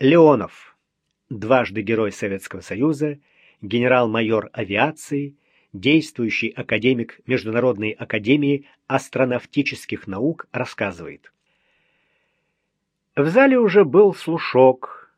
Леонов, дважды Герой Советского Союза, генерал-майор авиации, действующий академик Международной академии астронавтических наук, рассказывает. В зале уже был слушок.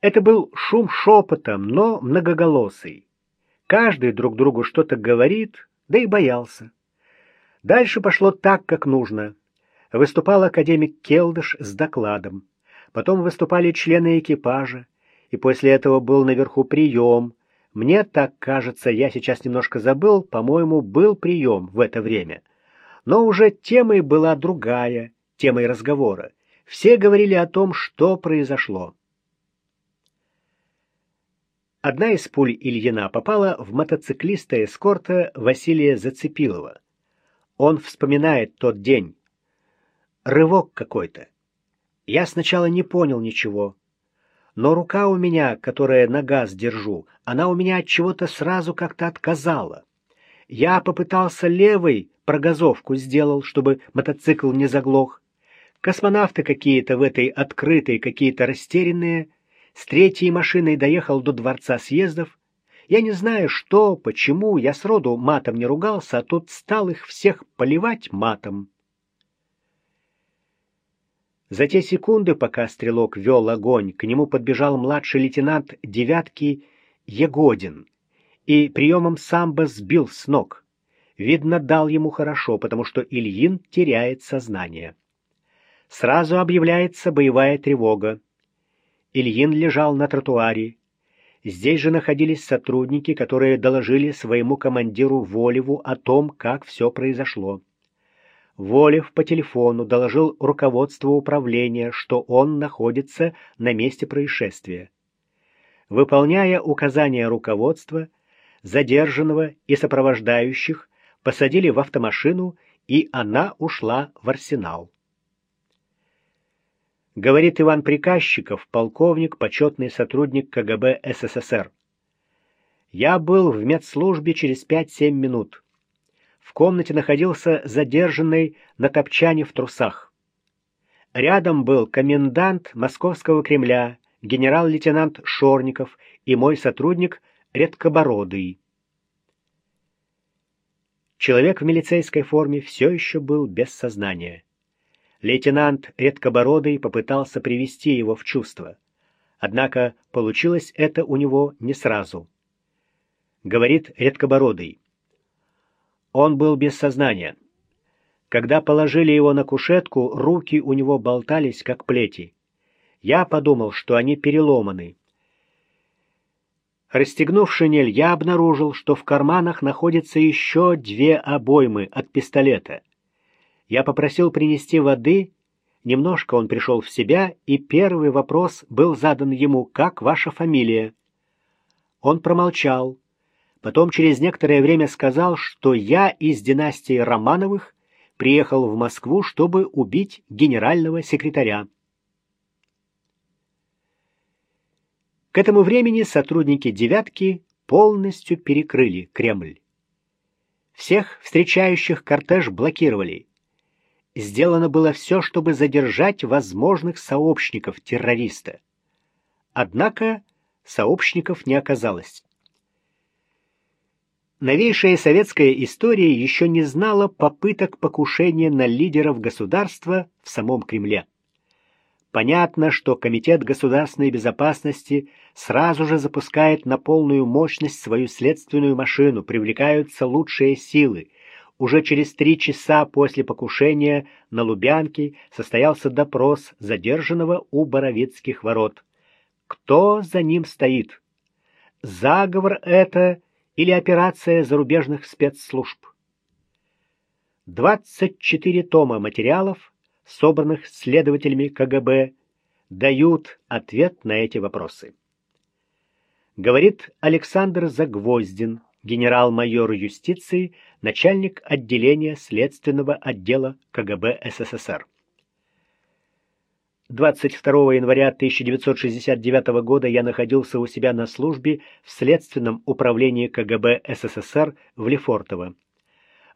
Это был шум шепотом, но многоголосый. Каждый друг другу что-то говорит, да и боялся. Дальше пошло так, как нужно. Выступал академик Келдыш с докладом. Потом выступали члены экипажа, и после этого был наверху прием. Мне так кажется, я сейчас немножко забыл, по-моему, был прием в это время. Но уже темой была другая, темой разговора. Все говорили о том, что произошло. Одна из пуль Ильина попала в мотоциклиста эскорта Василия Зацепилова. Он вспоминает тот день. Рывок какой-то. Я сначала не понял ничего. Но рука у меня, которая на газ держу, она у меня от чего-то сразу как-то отказала. Я попытался левой прогазовку сделал, чтобы мотоцикл не заглох. Космонавты какие-то в этой открытой, какие-то растерянные — с третьей машиной доехал до дворца съездов. Я не знаю, что, почему, я сроду матом не ругался, а тут стал их всех поливать матом. За те секунды, пока стрелок вел огонь, к нему подбежал младший лейтенант девятки Егодин и приемом самбо сбил с ног. Видно, дал ему хорошо, потому что Ильин теряет сознание. Сразу объявляется боевая тревога. Ильин лежал на тротуаре. Здесь же находились сотрудники, которые доложили своему командиру Волеву о том, как все произошло. Волев по телефону доложил руководству управления, что он находится на месте происшествия. Выполняя указания руководства, задержанного и сопровождающих посадили в автомашину, и она ушла в арсенал говорит Иван Приказчиков, полковник, почетный сотрудник КГБ СССР. Я был в медслужбе через 5-7 минут. В комнате находился задержанный на топчане в трусах. Рядом был комендант Московского Кремля, генерал-лейтенант Шорников и мой сотрудник Редкобородый. Человек в милицейской форме все еще был без сознания. Лейтенант Редкобородый попытался привести его в чувство. Однако получилось это у него не сразу. Говорит Редкобородый. Он был без сознания. Когда положили его на кушетку, руки у него болтались, как плети. Я подумал, что они переломаны. Расстегнув шинель, я обнаружил, что в карманах находятся еще две обоймы от пистолета — я попросил принести воды, немножко он пришел в себя, и первый вопрос был задан ему «Как ваша фамилия?». Он промолчал, потом через некоторое время сказал, что я из династии Романовых приехал в Москву, чтобы убить генерального секретаря. К этому времени сотрудники «девятки» полностью перекрыли Кремль. Всех встречающих кортеж блокировали сделано было все, чтобы задержать возможных сообщников террориста. Однако сообщников не оказалось. Новейшая советская история еще не знала попыток покушения на лидеров государства в самом Кремле. Понятно, что Комитет государственной безопасности сразу же запускает на полную мощность свою следственную машину, привлекаются лучшие силы, уже через три часа после покушения на Лубянке состоялся допрос задержанного у Боровицких ворот. Кто за ним стоит? Заговор это или операция зарубежных спецслужб? 24 тома материалов, собранных следователями КГБ, дают ответ на эти вопросы. Говорит Александр Загвоздин, генерал-майор юстиции, начальник отделения следственного отдела КГБ СССР. 22 января 1969 года я находился у себя на службе в Следственном управлении КГБ СССР в Лефортово.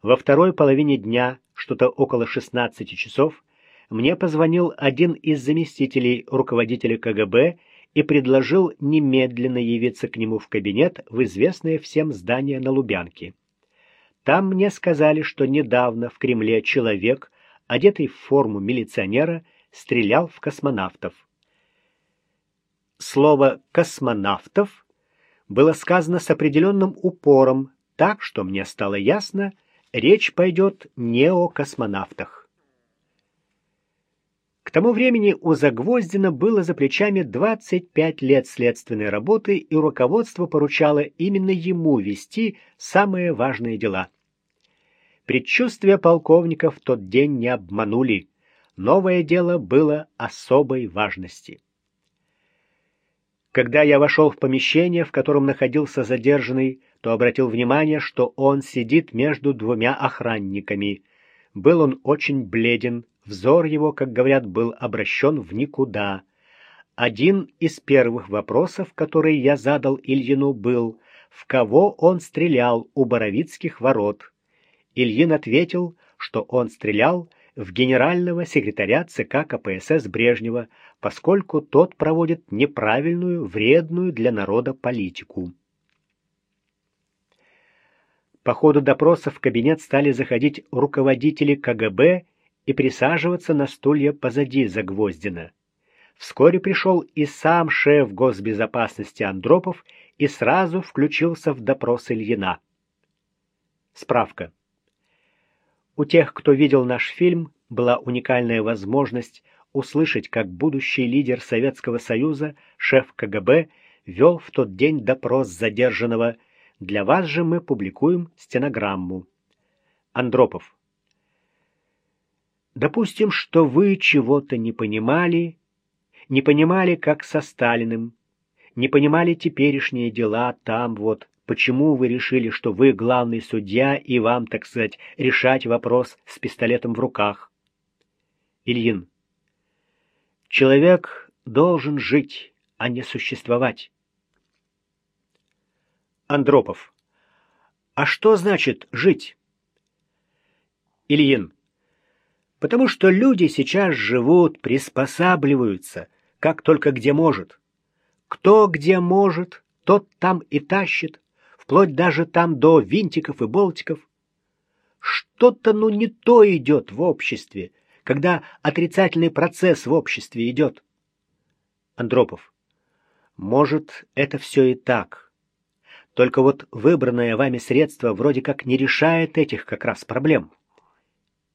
Во второй половине дня, что-то около 16 часов, мне позвонил один из заместителей руководителя КГБ и предложил немедленно явиться к нему в кабинет в известное всем здание на Лубянке. Там мне сказали, что недавно в Кремле человек, одетый в форму милиционера, стрелял в космонавтов. Слово «космонавтов» было сказано с определенным упором, так что мне стало ясно, речь пойдет не о космонавтах. К тому времени у Загвоздина было за плечами 25 лет следственной работы, и руководство поручало именно ему вести самые важные дела. Предчувствия полковника в тот день не обманули. Новое дело было особой важности. Когда я вошел в помещение, в котором находился задержанный, то обратил внимание, что он сидит между двумя охранниками. Был он очень бледен, Взор его, как говорят, был обращен в никуда. Один из первых вопросов, который я задал Ильину, был, в кого он стрелял у Боровицких ворот. Ильин ответил, что он стрелял в генерального секретаря ЦК КПСС Брежнева, поскольку тот проводит неправильную, вредную для народа политику. По ходу допроса в кабинет стали заходить руководители КГБ и присаживаться на стулья позади Загвоздина. Вскоре пришел и сам шеф госбезопасности Андропов и сразу включился в допрос Ильина. Справка. У тех, кто видел наш фильм, была уникальная возможность услышать, как будущий лидер Советского Союза, шеф КГБ, вел в тот день допрос задержанного. Для вас же мы публикуем стенограмму. Андропов. Допустим, что вы чего-то не понимали, не понимали, как со Сталиным, не понимали теперешние дела там вот, почему вы решили, что вы главный судья и вам, так сказать, решать вопрос с пистолетом в руках. Ильин. Человек должен жить, а не существовать. Андропов. А что значит жить? Ильин. Потому что люди сейчас живут, приспосабливаются, как только где может. Кто где может, тот там и тащит, вплоть даже там до винтиков и болтиков. Что-то ну не то идет в обществе, когда отрицательный процесс в обществе идет. Андропов. Может, это все и так. Только вот выбранное вами средство вроде как не решает этих как раз проблем.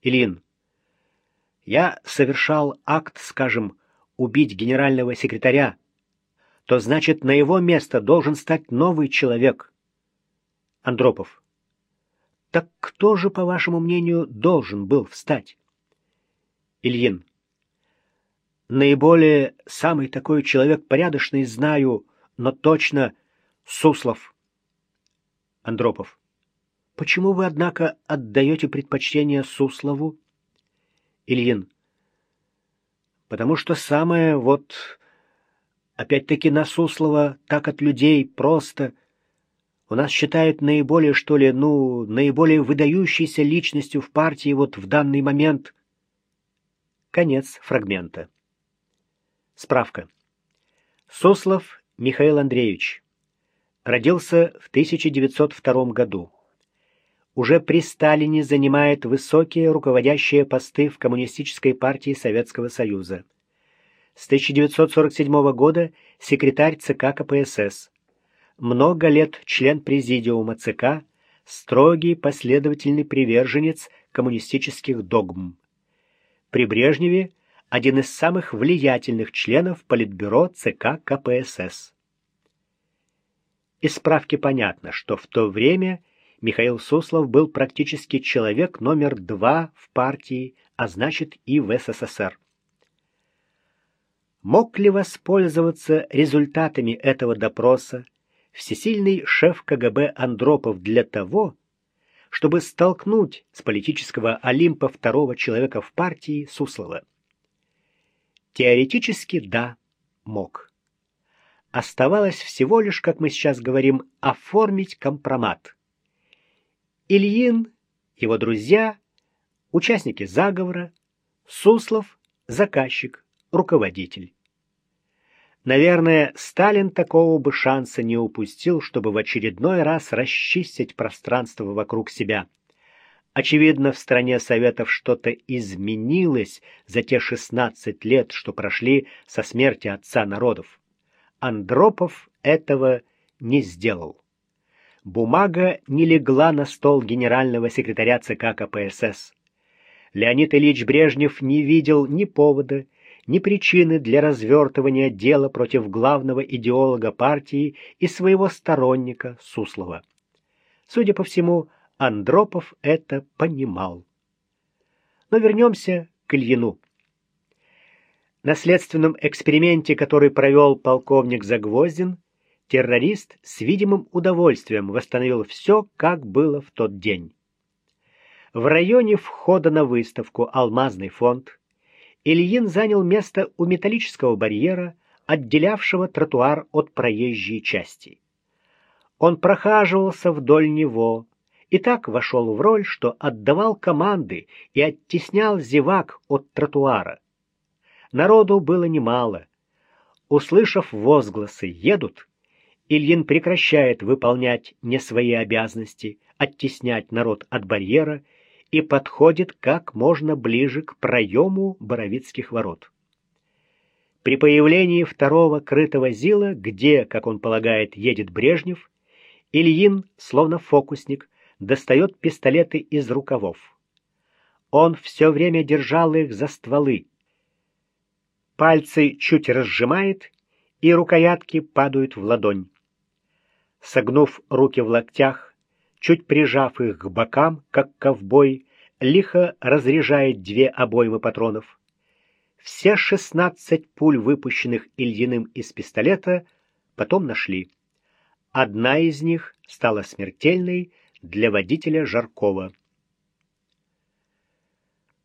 Ильин я совершал акт, скажем, убить генерального секретаря, то значит, на его место должен стать новый человек. Андропов. Так кто же, по вашему мнению, должен был встать? Ильин. Наиболее самый такой человек порядочный знаю, но точно Суслов. Андропов. Почему вы, однако, отдаете предпочтение Суслову? Ильин. Потому что самое вот, опять-таки на Суслова, так от людей просто. У нас считают наиболее, что ли, ну, наиболее выдающейся личностью в партии вот в данный момент. Конец фрагмента. Справка. Суслов Михаил Андреевич. Родился в 1902 году уже при Сталине занимает высокие руководящие посты в Коммунистической партии Советского Союза. С 1947 года секретарь ЦК КПСС. Много лет член президиума ЦК, строгий последовательный приверженец коммунистических догм. При Брежневе один из самых влиятельных членов Политбюро ЦК КПСС. Из справки понятно, что в то время – Михаил Суслов был практически человек номер два в партии, а значит и в СССР. Мог ли воспользоваться результатами этого допроса всесильный шеф КГБ Андропов для того, чтобы столкнуть с политического Олимпа второго человека в партии Суслова? Теоретически да, мог. Оставалось всего лишь, как мы сейчас говорим, оформить компромат. Ильин, его друзья, участники заговора, Суслов заказчик, руководитель. Наверное, Сталин такого бы шанса не упустил, чтобы в очередной раз расчистить пространство вокруг себя. Очевидно, в стране Советов что-то изменилось за те 16 лет, что прошли со смерти отца народов. Андропов этого не сделал. Бумага не легла на стол генерального секретаря ЦК КПСС. Леонид Ильич Брежнев не видел ни повода, ни причины для развертывания дела против главного идеолога партии и своего сторонника Суслова. Судя по всему, Андропов это понимал. Но вернемся к Ильину. На следственном эксперименте, который провел полковник Загвоздин, террорист с видимым удовольствием восстановил все, как было в тот день. В районе входа на выставку «Алмазный фонд» Ильин занял место у металлического барьера, отделявшего тротуар от проезжей части. Он прохаживался вдоль него и так вошел в роль, что отдавал команды и оттеснял зевак от тротуара. Народу было немало. Услышав возгласы «едут», Ильин прекращает выполнять не свои обязанности, оттеснять народ от барьера и подходит как можно ближе к проему Боровицких ворот. При появлении второго крытого зила, где, как он полагает, едет Брежнев, Ильин, словно фокусник, достает пистолеты из рукавов. Он все время держал их за стволы. Пальцы чуть разжимает, и рукоятки падают в ладонь. Согнув руки в локтях, чуть прижав их к бокам, как ковбой, лихо разряжает две обоймы патронов. Все шестнадцать пуль, выпущенных Ильиным из пистолета, потом нашли. Одна из них стала смертельной для водителя Жаркова.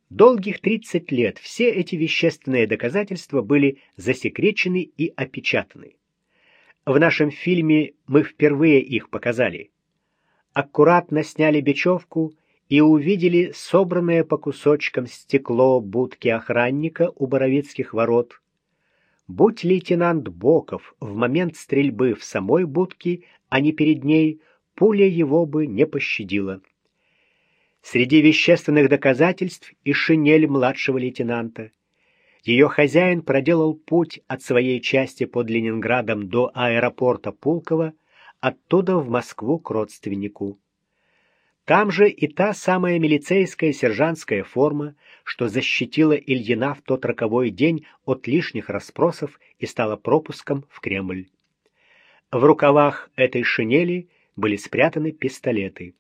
Долгих 30 лет все эти вещественные доказательства были засекречены и опечатаны. В нашем фильме мы впервые их показали аккуратно сняли бечевку и увидели собранное по кусочкам стекло будки охранника у Боровицких ворот. Будь лейтенант Боков в момент стрельбы в самой будке, а не перед ней, пуля его бы не пощадила. Среди вещественных доказательств и шинель младшего лейтенанта. Ее хозяин проделал путь от своей части под Ленинградом до аэропорта Пулково, оттуда в Москву к родственнику. Там же и та самая милицейская сержантская форма, что защитила Ильина в тот роковой день от лишних расспросов и стала пропуском в Кремль. В рукавах этой шинели были спрятаны пистолеты.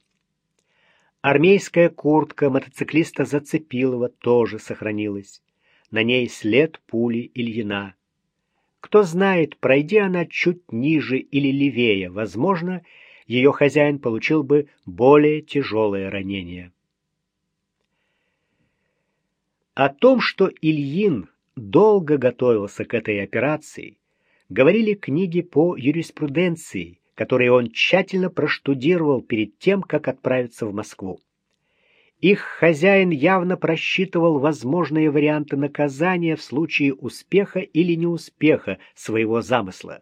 Армейская куртка мотоциклиста Зацепилова тоже сохранилась. На ней след пули Ильина. Кто знает, пройди она чуть ниже или левее, возможно, ее хозяин получил бы более тяжелое ранение. О том, что Ильин долго готовился к этой операции, говорили книги по юриспруденции, которые он тщательно проштудировал перед тем, как отправиться в Москву. Их хозяин явно просчитывал возможные варианты наказания в случае успеха или неуспеха своего замысла.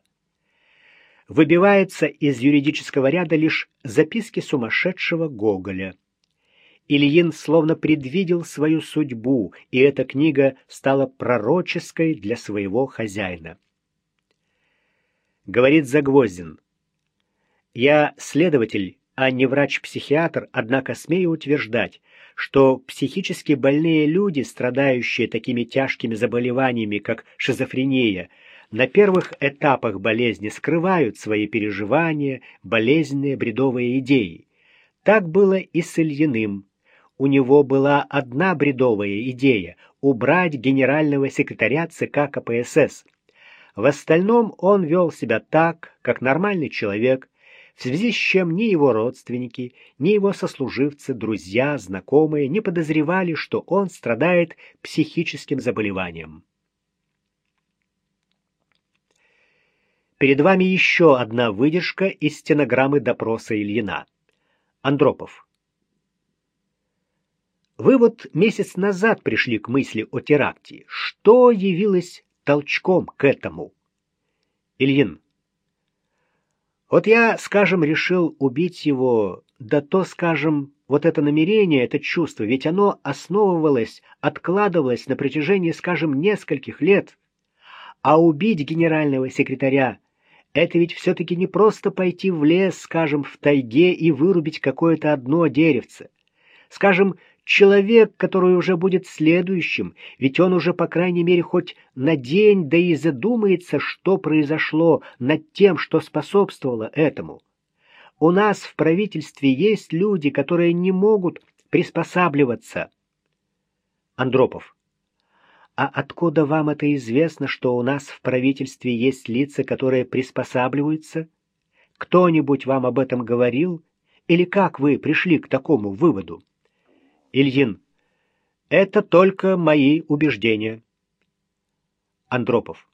Выбивается из юридического ряда лишь записки сумасшедшего Гоголя. Ильин словно предвидел свою судьбу, и эта книга стала пророческой для своего хозяина. Говорит Загвоздин. «Я следователь, а не врач-психиатр, однако смею утверждать, что психически больные люди, страдающие такими тяжкими заболеваниями, как шизофрения, на первых этапах болезни скрывают свои переживания, болезненные бредовые идеи. Так было и с Ильиным. У него была одна бредовая идея – убрать генерального секретаря ЦК КПСС. В остальном он вел себя так, как нормальный человек – в связи с чем ни его родственники, ни его сослуживцы, друзья, знакомые не подозревали, что он страдает психическим заболеванием. Перед вами еще одна выдержка из стенограммы допроса Ильина. Андропов. Вы вот месяц назад пришли к мысли о теракте. Что явилось толчком к этому? Ильин. Вот я, скажем, решил убить его, да то, скажем, вот это намерение, это чувство, ведь оно основывалось, откладывалось на протяжении, скажем, нескольких лет. А убить генерального секретаря — это ведь все-таки не просто пойти в лес, скажем, в тайге и вырубить какое-то одно деревце. Скажем, человек, который уже будет следующим, ведь он уже, по крайней мере, хоть на день, да и задумается, что произошло над тем, что способствовало этому. У нас в правительстве есть люди, которые не могут приспосабливаться. Андропов. А откуда вам это известно, что у нас в правительстве есть лица, которые приспосабливаются? Кто-нибудь вам об этом говорил? Или как вы пришли к такому выводу? Ильин. Это только мои убеждения. Андропов.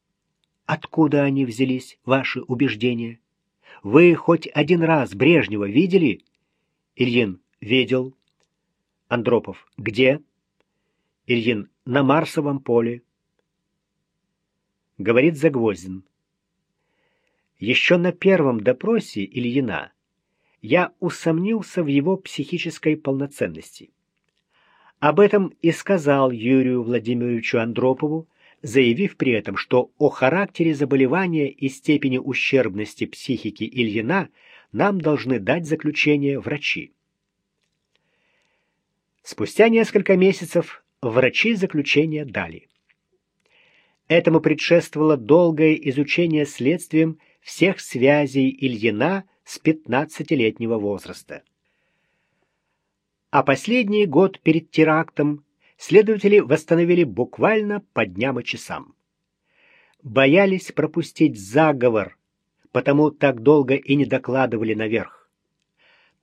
Откуда они взялись, ваши убеждения? Вы хоть один раз Брежнева видели? Ильин. Видел. Андропов. Где? Ильин на Марсовом поле. Говорит Загвоздин. Еще на первом допросе Ильина я усомнился в его психической полноценности. Об этом и сказал Юрию Владимировичу Андропову, заявив при этом, что о характере заболевания и степени ущербности психики Ильина нам должны дать заключение врачи. Спустя несколько месяцев врачи заключение дали. Этому предшествовало долгое изучение следствием всех связей Ильина с 15-летнего возраста. А последний год перед терактом следователи восстановили буквально по дням и часам. Боялись пропустить заговор, потому так долго и не докладывали наверх.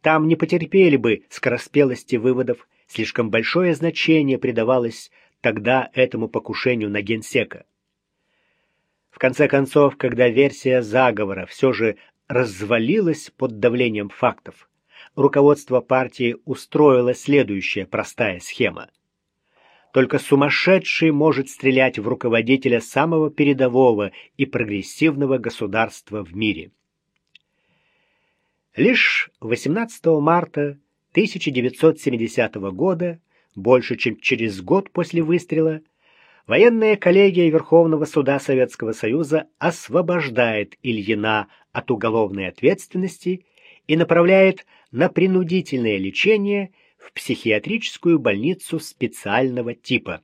Там не потерпели бы скороспелости выводов, Слишком большое значение придавалось тогда этому покушению на генсека. В конце концов, когда версия заговора все же развалилась под давлением фактов, руководство партии устроило следующая простая схема. Только сумасшедший может стрелять в руководителя самого передового и прогрессивного государства в мире. Лишь 18 марта 1970 года, больше чем через год после выстрела, военная коллегия Верховного суда Советского Союза освобождает Ильина от уголовной ответственности и направляет на принудительное лечение в психиатрическую больницу специального типа.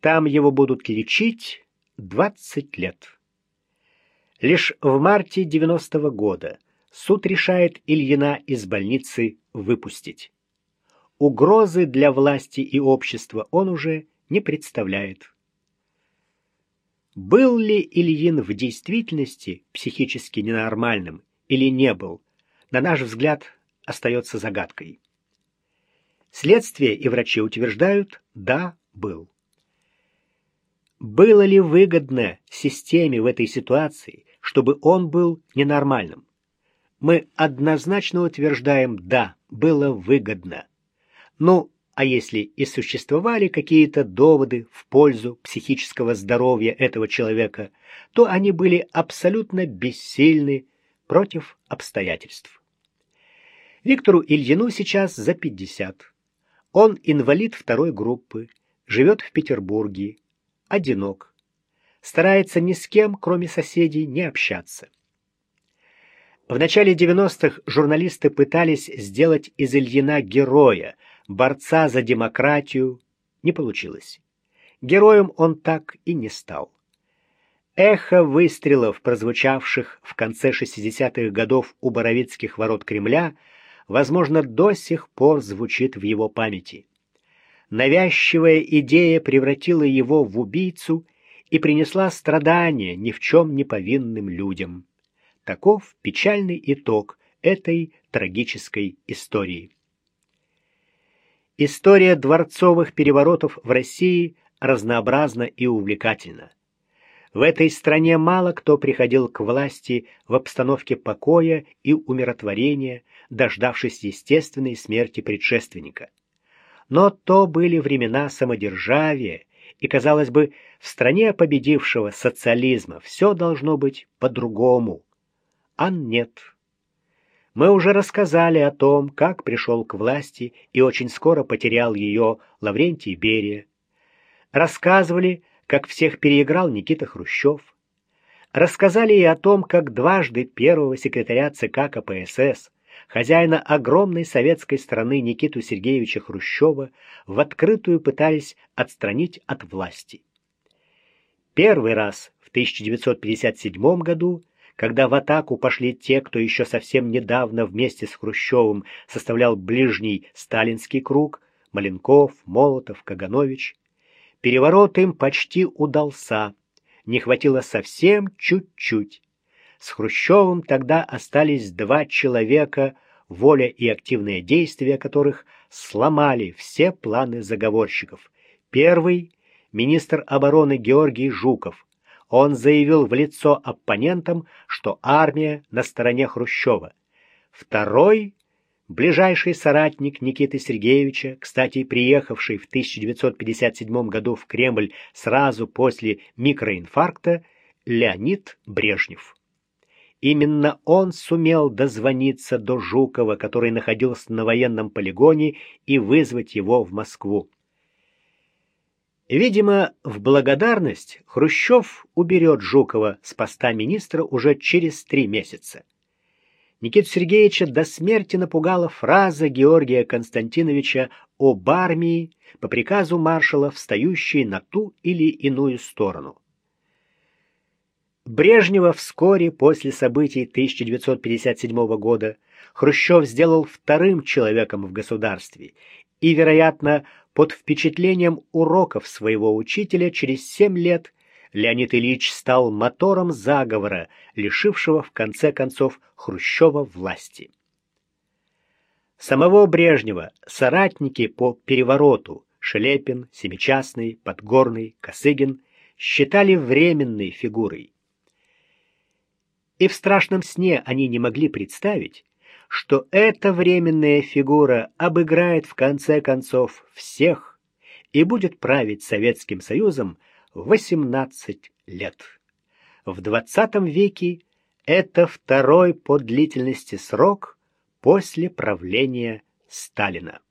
Там его будут лечить 20 лет. Лишь в марте 90 -го года суд решает Ильина из больницы выпустить. Угрозы для власти и общества он уже не представляет. Был ли Ильин в действительности психически ненормальным или не был, на наш взгляд, остается загадкой. Следствие и врачи утверждают, да, был. Было ли выгодно системе в этой ситуации, чтобы он был ненормальным? мы однозначно утверждаем «да, было выгодно». Ну, а если и существовали какие-то доводы в пользу психического здоровья этого человека, то они были абсолютно бессильны против обстоятельств. Виктору Ильину сейчас за 50. Он инвалид второй группы, живет в Петербурге, одинок, старается ни с кем, кроме соседей, не общаться. В начале 90-х журналисты пытались сделать из Ильина героя, борца за демократию. Не получилось. Героем он так и не стал. Эхо выстрелов, прозвучавших в конце 60-х годов у Боровицких ворот Кремля, возможно, до сих пор звучит в его памяти. Навязчивая идея превратила его в убийцу и принесла страдания ни в чем не повинным людям. Таков печальный итог этой трагической истории. История дворцовых переворотов в России разнообразна и увлекательна. В этой стране мало кто приходил к власти в обстановке покоя и умиротворения, дождавшись естественной смерти предшественника. Но то были времена самодержавия, и, казалось бы, в стране победившего социализма все должно быть по-другому. А нет. Мы уже рассказали о том, как пришел к власти и очень скоро потерял ее Лаврентий Берия. Рассказывали, как всех переиграл Никита Хрущев. Рассказали и о том, как дважды первого секретаря ЦК КПСС, хозяина огромной советской страны Никиту Сергеевича Хрущева, в открытую пытались отстранить от власти. Первый раз в 1957 году когда в атаку пошли те, кто еще совсем недавно вместе с Хрущевым составлял ближний сталинский круг, Маленков, Молотов, Каганович. Переворот им почти удался, не хватило совсем чуть-чуть. С Хрущевым тогда остались два человека, воля и активные действия которых сломали все планы заговорщиков. Первый — министр обороны Георгий Жуков — он заявил в лицо оппонентам, что армия на стороне Хрущева. Второй, ближайший соратник Никиты Сергеевича, кстати, приехавший в 1957 году в Кремль сразу после микроинфаркта, Леонид Брежнев. Именно он сумел дозвониться до Жукова, который находился на военном полигоне, и вызвать его в Москву. Видимо, в благодарность Хрущев уберет Жукова с поста министра уже через три месяца. Никита Сергеевича до смерти напугала фраза Георгия Константиновича об армии по приказу маршала, встающей на ту или иную сторону. Брежнева вскоре после событий 1957 года Хрущев сделал вторым человеком в государстве и, вероятно, под впечатлением уроков своего учителя через семь лет Леонид Ильич стал мотором заговора, лишившего в конце концов Хрущева власти. Самого Брежнева соратники по перевороту Шелепин, Семичастный, Подгорный, Косыгин считали временной фигурой. И в страшном сне они не могли представить, что эта временная фигура обыграет в конце концов всех и будет править Советским Союзом 18 лет. В 20 веке это второй по длительности срок после правления Сталина.